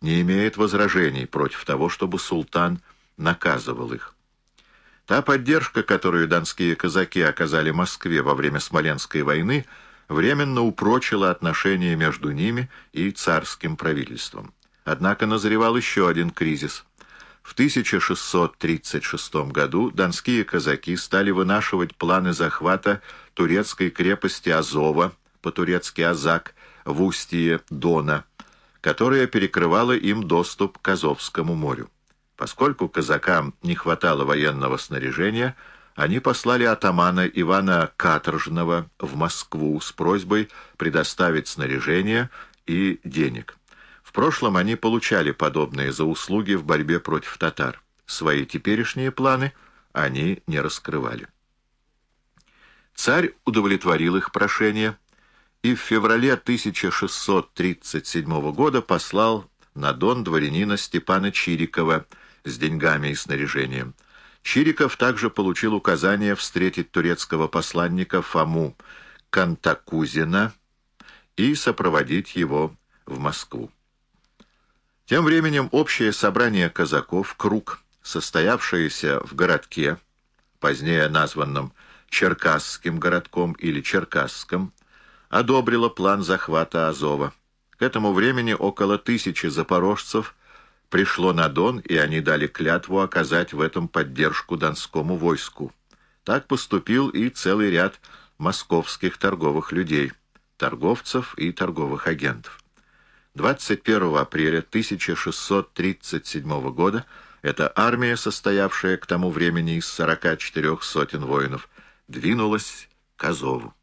не имеет возражений против того, чтобы султан наказывал их. Та поддержка, которую донские казаки оказали Москве во время Смоленской войны, временно упрочила отношения между ними и царским правительством. Однако назревал еще один кризис. В 1636 году донские казаки стали вынашивать планы захвата турецкой крепости Азова, по-турецки Азак, в устье Дона, которая перекрывала им доступ к Азовскому морю. Поскольку казакам не хватало военного снаряжения, они послали атамана Ивана Каторжного в Москву с просьбой предоставить снаряжение и денег. В прошлом они получали подобные за услуги в борьбе против татар. Свои теперешние планы они не раскрывали. Царь удовлетворил их прошение и в феврале 1637 года послал на Дон дворянина Степана Чирикова с деньгами и снаряжением. Чириков также получил указание встретить турецкого посланника Фому Кантакузина и сопроводить его в Москву. Тем временем общее собрание казаков, круг, состоявшееся в городке, позднее названном Черкасским городком или Черкасском, одобрило план захвата Азова. К этому времени около тысячи запорожцев пришло на Дон, и они дали клятву оказать в этом поддержку донскому войску. Так поступил и целый ряд московских торговых людей, торговцев и торговых агентов. 21 апреля 1637 года эта армия, состоявшая к тому времени из 44 сотен воинов, двинулась к Азову.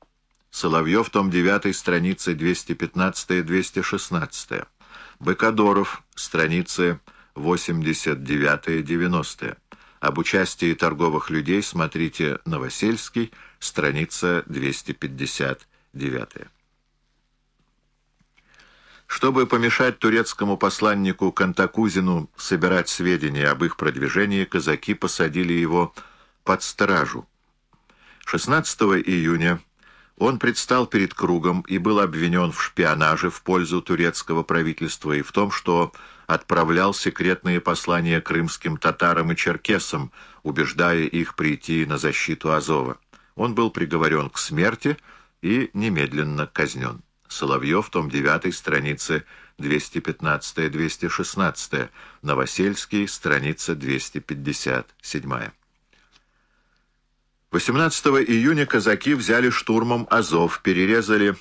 Соловьев, том 9, страницы 215-216. Быкадоров, страницы 89-90. Об участии торговых людей смотрите Новосельский, страница 259. Чтобы помешать турецкому посланнику Кантакузину собирать сведения об их продвижении, казаки посадили его под стражу. 16 июня он предстал перед кругом и был обвинен в шпионаже в пользу турецкого правительства и в том, что отправлял секретные послания крымским татарам и черкесам, убеждая их прийти на защиту Азова. Он был приговорен к смерти и немедленно казнен. Соловьев, том 9, страницы 215-216, Новосельский, страница 257. 18 июня казаки взяли штурмом Азов, перерезали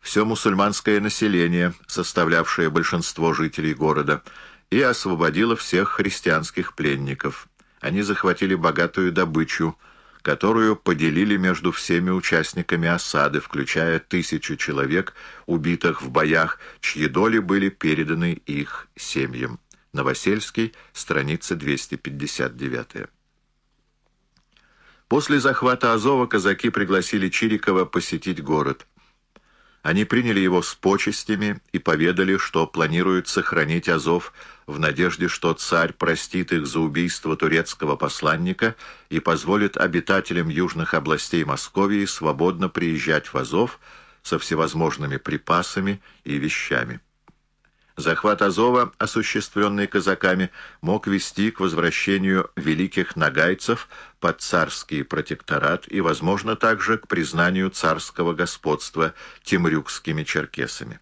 все мусульманское население, составлявшее большинство жителей города, и освободило всех христианских пленников. Они захватили богатую добычу, которую поделили между всеми участниками осады, включая тысячу человек, убитых в боях, чьи доли были переданы их семьям. Новосельский, страница 259. После захвата Азова казаки пригласили Чирикова посетить город. Они приняли его с почестями и поведали, что планируют сохранить Азов в надежде, что царь простит их за убийство турецкого посланника и позволит обитателям южных областей Московии свободно приезжать в Азов со всевозможными припасами и вещами. Захват Азова, осуществленный казаками, мог вести к возвращению великих нагайцев под царский протекторат и, возможно, также к признанию царского господства темрюкскими черкесами.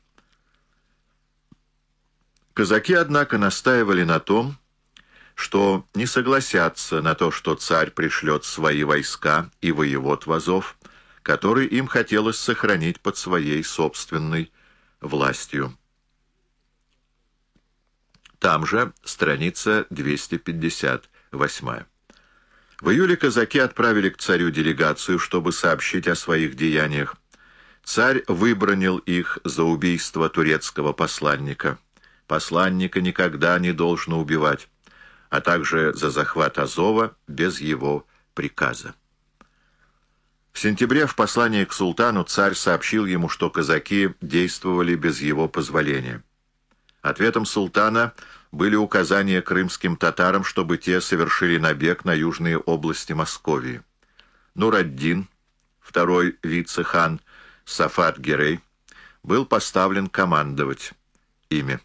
Казаки, однако, настаивали на том, что не согласятся на то, что царь пришлет свои войска и воевод в Азов, который им хотелось сохранить под своей собственной властью. Там же страница 258. В июле казаки отправили к царю делегацию, чтобы сообщить о своих деяниях. Царь выбронил их за убийство турецкого посланника. Посланника никогда не должно убивать, а также за захват Азова без его приказа. В сентябре в послании к султану царь сообщил ему, что казаки действовали без его позволения. Ответом султана были указания крымским татарам, чтобы те совершили набег на южные области Московии. Нураддин, второй вице-хан Сафат Герей, был поставлен командовать ими.